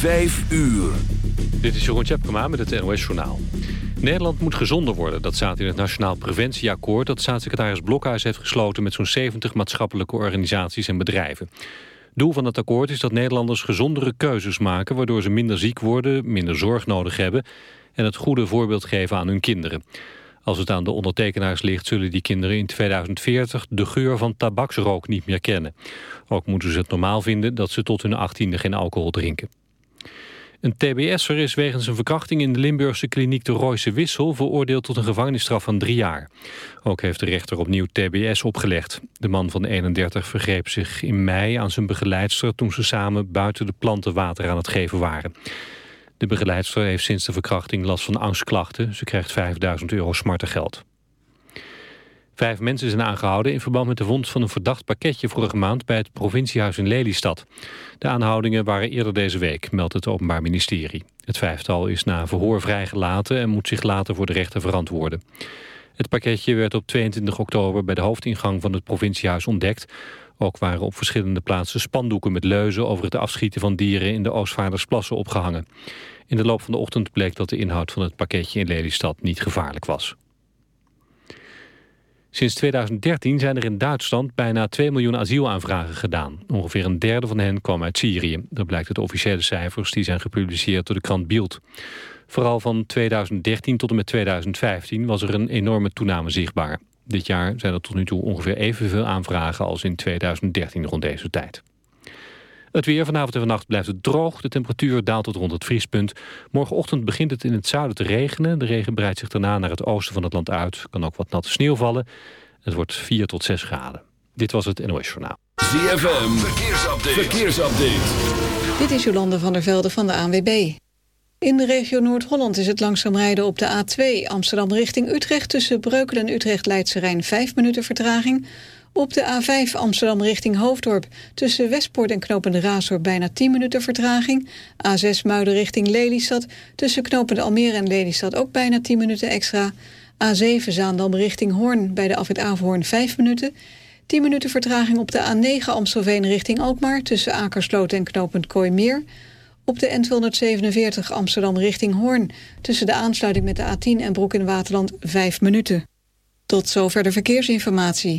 Vijf uur. Dit is Jeroen Tjepkema met het NOS Journaal. Nederland moet gezonder worden. Dat staat in het Nationaal Preventieakkoord... dat staatssecretaris Blokhuis heeft gesloten... met zo'n 70 maatschappelijke organisaties en bedrijven. Doel van het akkoord is dat Nederlanders gezondere keuzes maken... waardoor ze minder ziek worden, minder zorg nodig hebben... en het goede voorbeeld geven aan hun kinderen. Als het aan de ondertekenaars ligt... zullen die kinderen in 2040 de geur van tabaksrook niet meer kennen. Ook moeten ze het normaal vinden dat ze tot hun achttiende geen alcohol drinken. Een tbs'er is wegens een verkrachting in de Limburgse kliniek de Royse Wissel veroordeeld tot een gevangenisstraf van drie jaar. Ook heeft de rechter opnieuw tbs opgelegd. De man van 31 vergreep zich in mei aan zijn begeleidster toen ze samen buiten de planten water aan het geven waren. De begeleidster heeft sinds de verkrachting last van angstklachten. Ze krijgt 5000 euro smartengeld. Vijf mensen zijn aangehouden in verband met de vondst van een verdacht pakketje vorige maand bij het provinciehuis in Lelystad. De aanhoudingen waren eerder deze week, meldt het Openbaar Ministerie. Het vijftal is na verhoor vrijgelaten en moet zich later voor de rechter verantwoorden. Het pakketje werd op 22 oktober bij de hoofdingang van het provinciehuis ontdekt. Ook waren op verschillende plaatsen spandoeken met leuzen over het afschieten van dieren in de Oostvaardersplassen opgehangen. In de loop van de ochtend bleek dat de inhoud van het pakketje in Lelystad niet gevaarlijk was. Sinds 2013 zijn er in Duitsland bijna 2 miljoen asielaanvragen gedaan. Ongeveer een derde van hen kwam uit Syrië. Dat blijkt uit officiële cijfers die zijn gepubliceerd door de krant Bild. Vooral van 2013 tot en met 2015 was er een enorme toename zichtbaar. Dit jaar zijn er tot nu toe ongeveer evenveel aanvragen als in 2013 rond deze tijd. Het weer vanavond en vannacht blijft het droog. De temperatuur daalt tot rond het vriespunt. Morgenochtend begint het in het zuiden te regenen. De regen breidt zich daarna naar het oosten van het land uit. kan ook wat natte sneeuw vallen. Het wordt 4 tot 6 graden. Dit was het NOS Journaal. ZFM, verkeersupdate. verkeersupdate. Dit is Jolande van der Velde van de ANWB. In de regio Noord-Holland is het langzaam rijden op de A2 Amsterdam richting Utrecht... tussen Breukelen en Utrecht-Leidse Rijn 5 minuten vertraging... Op de A5 Amsterdam richting Hoofddorp tussen Westpoort en Knopende Raasdorp bijna 10 minuten vertraging. A6 Muiden richting Lelystad tussen Knopende Almere en Lelystad ook bijna 10 minuten extra. A7 Zaandam richting Hoorn bij de afwit Averhoorn 5 minuten. 10 minuten vertraging op de A9 Amstelveen richting Alkmaar tussen Akersloot en Knopend Kooimeer. Op de N247 Amsterdam richting Hoorn tussen de aansluiting met de A10 en Broek in Waterland 5 minuten. Tot zover de verkeersinformatie.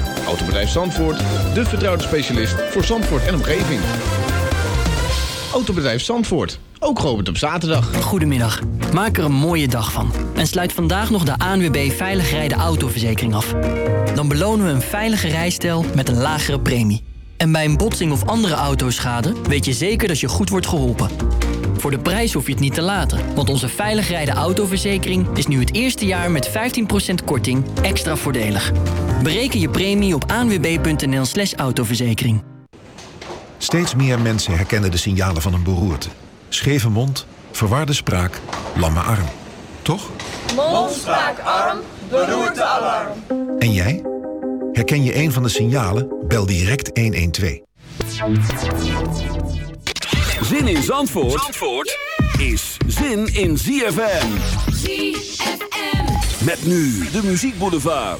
Autobedrijf Zandvoort, de vertrouwde specialist voor Zandvoort en omgeving. Autobedrijf Zandvoort, ook geopend op zaterdag. Goedemiddag, maak er een mooie dag van. En sluit vandaag nog de ANWB Veilig Rijden Autoverzekering af. Dan belonen we een veilige rijstijl met een lagere premie. En bij een botsing of andere autoschade weet je zeker dat je goed wordt geholpen. Voor de prijs hoef je het niet te laten, want onze veilig rijden autoverzekering is nu het eerste jaar met 15% korting extra voordelig. Bereken je premie op aanwb.nl/slash autoverzekering. Steeds meer mensen herkennen de signalen van een beroerte. Scheve mond, verwarde spraak, lamme arm. Toch? Mond, spraak, arm, beroerte, alarm. En jij? Herken je een van de signalen? Bel direct 112. Zin in Zandvoort, Zandvoort is zin in ZFM. ZFM. Met nu de Muziek Boulevard.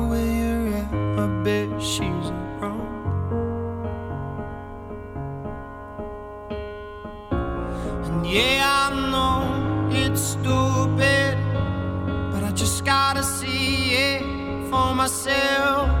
myself.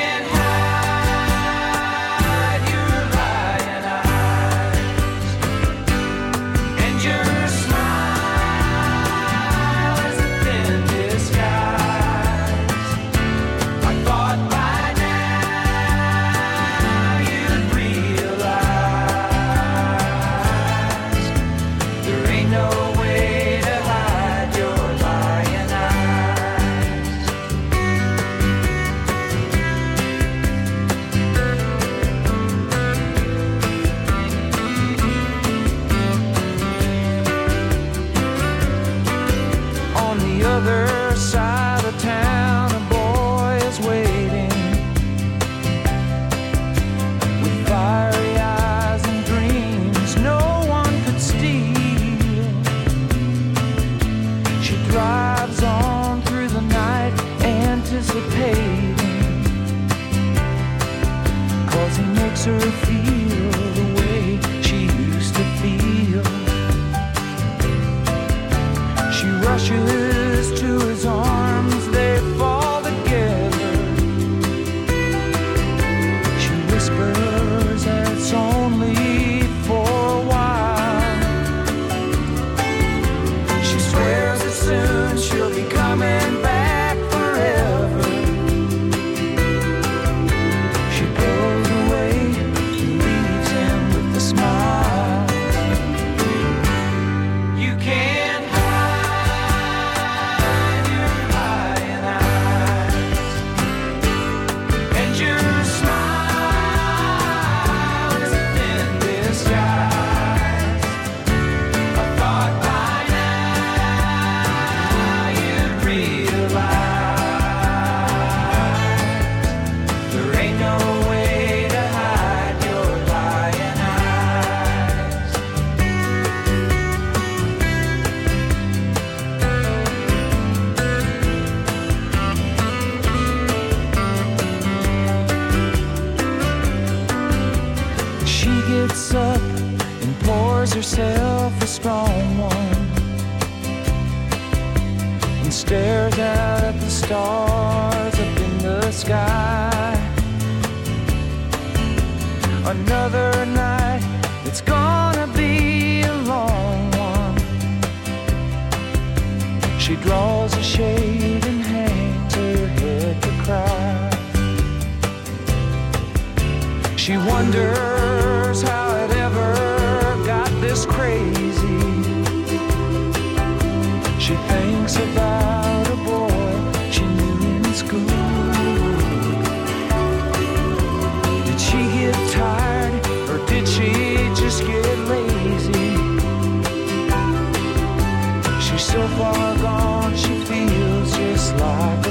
so far gone, she feels just like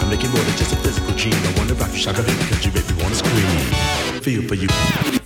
I'm making more than just a physical gene. I wonder about you, can shock cause you make me wanna scream. Feel for you.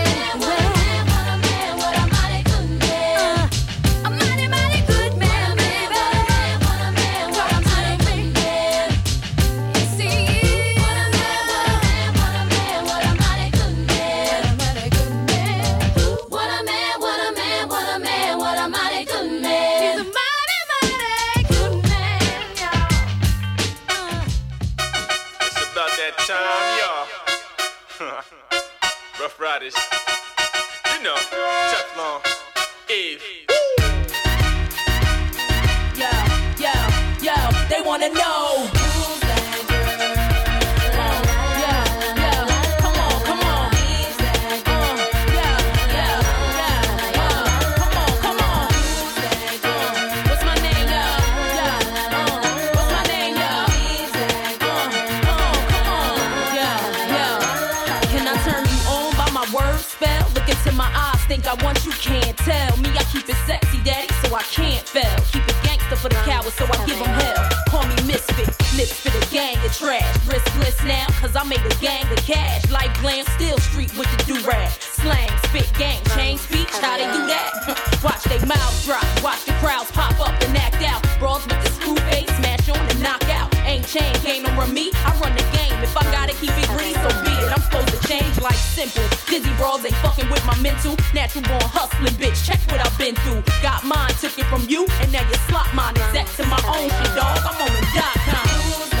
Natural born hustling, bitch. Check what I've been through. Got mine, took it from you, and now you slot mine. Exact to my own shit, dog. I'm on the dot com.